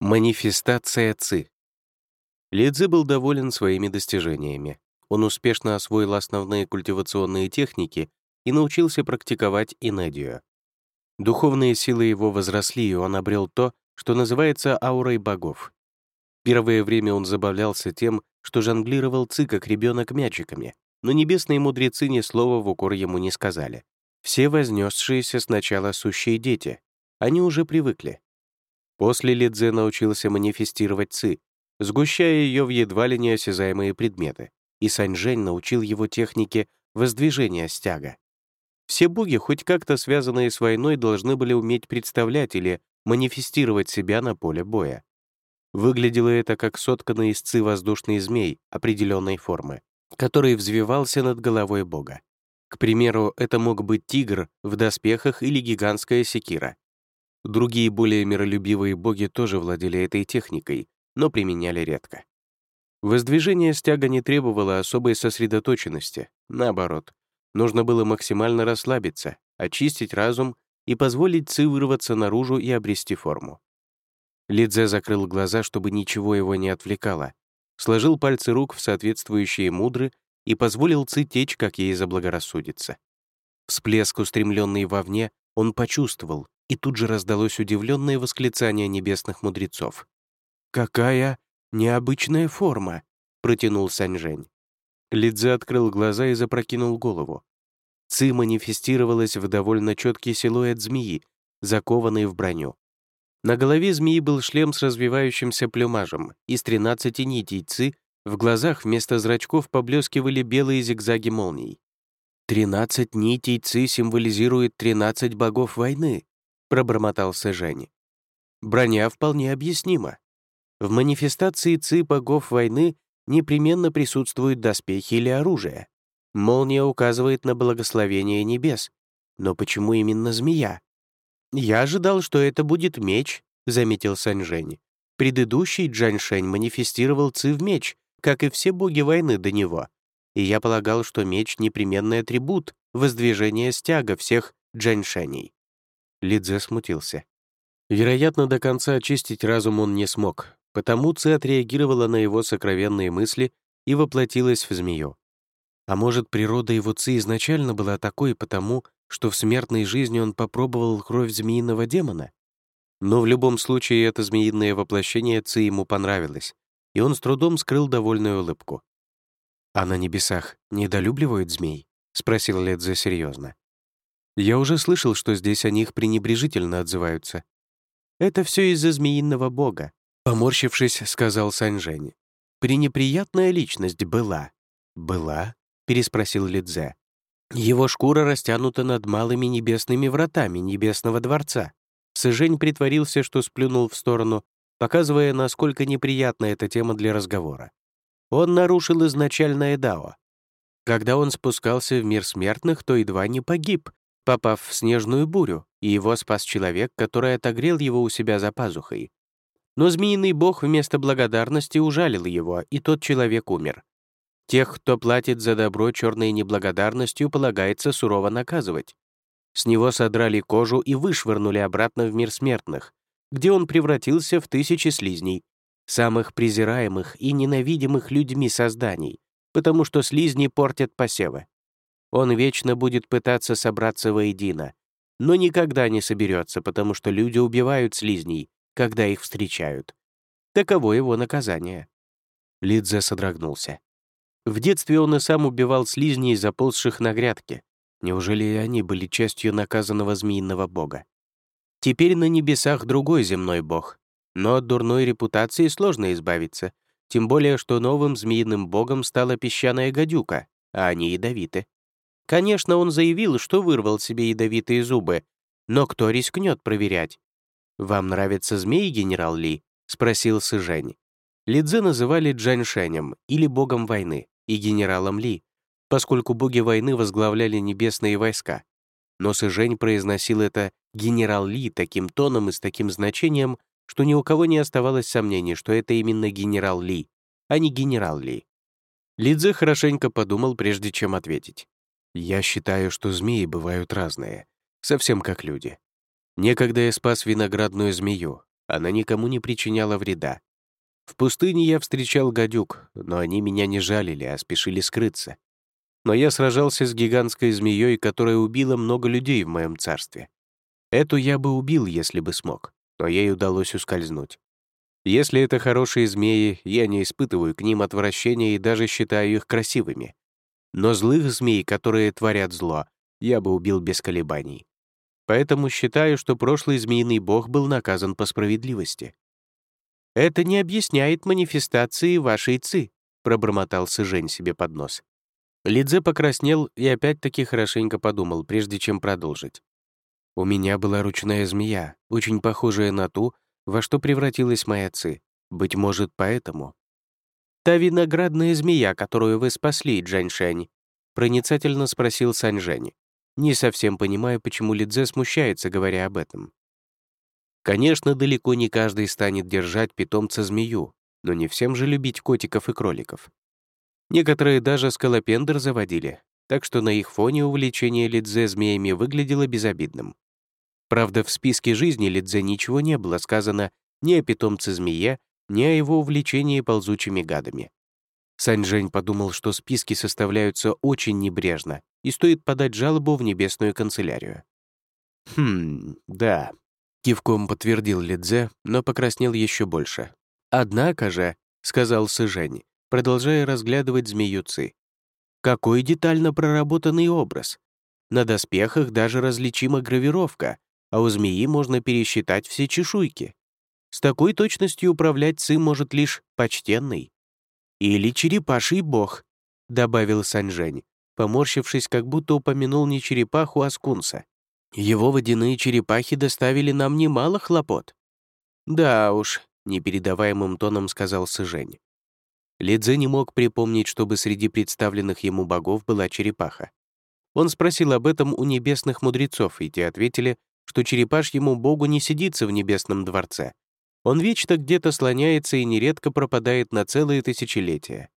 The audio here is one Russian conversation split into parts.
Манифестация ЦИ. Лидзе был доволен своими достижениями. Он успешно освоил основные культивационные техники и научился практиковать инедию. Духовные силы его возросли, и он обрел то, что называется аурой богов. Первое время он забавлялся тем, что жонглировал ци как ребенок мячиками, но небесные мудрецы ни слова в укор ему не сказали. Все вознесшиеся сначала сущие дети. Они уже привыкли. После Лидзе научился манифестировать ци, сгущая ее в едва ли неосязаемые предметы, и Саньжэнь научил его технике воздвижения стяга. Все боги, хоть как-то связанные с войной, должны были уметь представлять или манифестировать себя на поле боя. Выглядело это как сотканный из ци воздушный змей определенной формы, который взвивался над головой бога. К примеру, это мог быть тигр в доспехах или гигантская секира, Другие более миролюбивые боги тоже владели этой техникой, но применяли редко. Воздвижение стяга не требовало особой сосредоточенности, наоборот. Нужно было максимально расслабиться, очистить разум и позволить ци вырваться наружу и обрести форму. Лидзе закрыл глаза, чтобы ничего его не отвлекало, сложил пальцы рук в соответствующие мудры и позволил ци течь, как ей заблагорассудится. Всплеск, устремленный вовне, он почувствовал, и тут же раздалось удивленное восклицание небесных мудрецов. «Какая необычная форма!» — протянул Саньжень. Лидзе открыл глаза и запрокинул голову. Ци манифестировалась в довольно четкий силуэт змеи, закованный в броню. На голове змеи был шлем с развивающимся плюмажем, из 13 нитей ци в глазах вместо зрачков поблескивали белые зигзаги молний. «Тринадцать нитей ци символизирует тринадцать богов войны», — пробормотал Сэжень. Броня вполне объяснима. В манифестации ци богов войны непременно присутствуют доспехи или оружие. Молния указывает на благословение небес. Но почему именно змея? «Я ожидал, что это будет меч», — заметил Саньжень. Предыдущий Джаньшень манифестировал ци в меч, как и все боги войны до него. И я полагал, что меч — непременный атрибут воздвижения стяга всех Джаньшеней. Лидзе смутился. Вероятно, до конца очистить разум он не смог, потому Ци отреагировала на его сокровенные мысли и воплотилась в змею. А может, природа его Ци изначально была такой потому, что в смертной жизни он попробовал кровь змеиного демона? Но в любом случае это змеиное воплощение Ци ему понравилось, и он с трудом скрыл довольную улыбку. «А на небесах недолюбливают змей?» — спросил Ледзе серьезно. Я уже слышал, что здесь о них пренебрежительно отзываются. Это все из-за змеиного бога, поморщившись, сказал Саньжень. Пренеприятная личность была. Была? переспросил Лидзе. Его шкура растянута над малыми небесными вратами небесного дворца. Сыжень притворился, что сплюнул в сторону, показывая, насколько неприятна эта тема для разговора. Он нарушил изначальное дао. Когда он спускался в мир смертных, то едва не погиб, попав в снежную бурю, и его спас человек, который отогрел его у себя за пазухой. Но змеиный бог вместо благодарности ужалил его, и тот человек умер. Тех, кто платит за добро черной неблагодарностью, полагается сурово наказывать. С него содрали кожу и вышвырнули обратно в мир смертных, где он превратился в тысячи слизней, самых презираемых и ненавидимых людьми созданий, потому что слизни портят посевы. Он вечно будет пытаться собраться воедино, но никогда не соберется, потому что люди убивают слизней, когда их встречают. Таково его наказание. Лидзе содрогнулся. В детстве он и сам убивал слизней, заползших на грядке. Неужели и они были частью наказанного змеиного бога? Теперь на небесах другой земной бог. Но от дурной репутации сложно избавиться, тем более, что новым змеиным богом стала песчаная гадюка, а они ядовиты. Конечно, он заявил, что вырвал себе ядовитые зубы, но кто рискнет проверять? «Вам нравятся змеи, генерал Ли?» — спросил Сыжень. Лидзе называли Джаньшенем или богом войны и генералом Ли, поскольку боги войны возглавляли небесные войска. Но Сыжень произносил это «генерал Ли» таким тоном и с таким значением, что ни у кого не оставалось сомнений, что это именно генерал Ли, а не генерал Ли. Лидзе хорошенько подумал, прежде чем ответить. Я считаю, что змеи бывают разные, совсем как люди. Некогда я спас виноградную змею, она никому не причиняла вреда. В пустыне я встречал гадюк, но они меня не жалили, а спешили скрыться. Но я сражался с гигантской змеей, которая убила много людей в моем царстве. Эту я бы убил, если бы смог, но ей удалось ускользнуть. Если это хорошие змеи, я не испытываю к ним отвращения и даже считаю их красивыми. Но злых змей, которые творят зло, я бы убил без колебаний. Поэтому считаю, что прошлый змеиный бог был наказан по справедливости. «Это не объясняет манифестации вашей ци», — пробормотал Сыжень себе под нос. Лидзе покраснел и опять-таки хорошенько подумал, прежде чем продолжить. «У меня была ручная змея, очень похожая на ту, во что превратилась моя ци. Быть может, поэтому?» «Та виноградная змея, которую вы спасли, Джаньшань», — проницательно спросил Саньжэнь. Не совсем понимая, почему Лидзе смущается, говоря об этом. Конечно, далеко не каждый станет держать питомца-змею, но не всем же любить котиков и кроликов. Некоторые даже скалопендр заводили, так что на их фоне увлечение Лидзе змеями выглядело безобидным. Правда, в списке жизни Лидзе ничего не было сказано ни о питомце-змее, ни о его увлечении ползучими гадами. Саньжень подумал, что списки составляются очень небрежно, и стоит подать жалобу в небесную канцелярию. «Хм, да», — кивком подтвердил Лидзе, но покраснел еще больше. «Однако же», — сказал Сыжень, продолжая разглядывать змею Ци, «какой детально проработанный образ. На доспехах даже различима гравировка, а у змеи можно пересчитать все чешуйки. С такой точностью управлять Ци может лишь почтенный. Или черепаший бог», — добавил Санжень, поморщившись, как будто упомянул не черепаху, а скунса. Его водяные черепахи доставили нам немало хлопот. Да уж, непередаваемым тоном сказал Сыжень. Лидзе не мог припомнить, чтобы среди представленных ему богов была черепаха. Он спросил об этом у небесных мудрецов, и те ответили, что черепашьему богу не сидится в небесном дворце. Он вечно где-то слоняется и нередко пропадает на целые тысячелетия.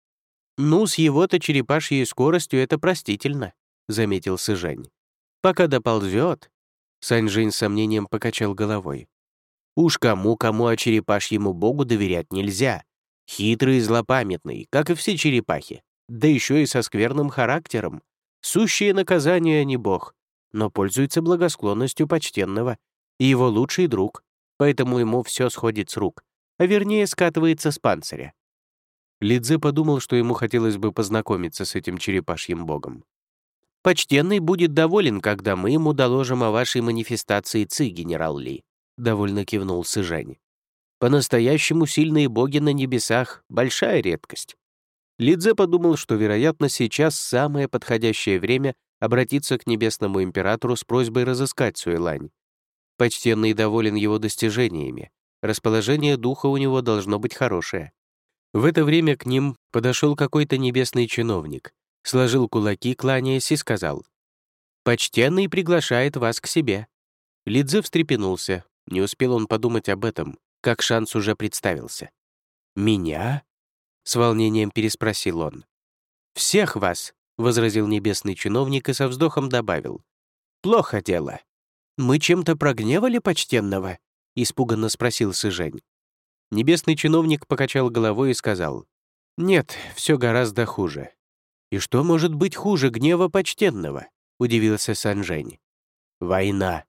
«Ну, с его-то черепашьей скоростью это простительно», — заметил Сыжень. Пока доползет. Саньжин с сомнением покачал головой. Уж кому-кому, а черепашьему богу доверять нельзя. Хитрый и злопамятный, как и все черепахи. Да еще и со скверным характером. Сущее наказание, а не бог. Но пользуется благосклонностью почтенного. И его лучший друг. Поэтому ему все сходит с рук. А вернее, скатывается с панциря. Лидзе подумал, что ему хотелось бы познакомиться с этим черепашьим богом. Почтенный будет доволен, когда мы ему доложим о вашей манифестации Ци, генерал Ли», — довольно кивнул Сыжень. «По-настоящему сильные боги на небесах — большая редкость». Лидзе подумал, что, вероятно, сейчас самое подходящее время обратиться к небесному императору с просьбой разыскать Суэлань. Почтенный доволен его достижениями. Расположение духа у него должно быть хорошее. В это время к ним подошел какой-то небесный чиновник сложил кулаки, кланяясь, и сказал, «Почтенный приглашает вас к себе». Лидзе встрепенулся. Не успел он подумать об этом, как шанс уже представился. «Меня?» — с волнением переспросил он. «Всех вас», — возразил небесный чиновник и со вздохом добавил. «Плохо дело. Мы чем-то прогневали почтенного?» — испуганно спросил Сыжень. Небесный чиновник покачал головой и сказал. «Нет, все гораздо хуже. «И что может быть хуже гнева почтенного?» — удивился Санжень. «Война»,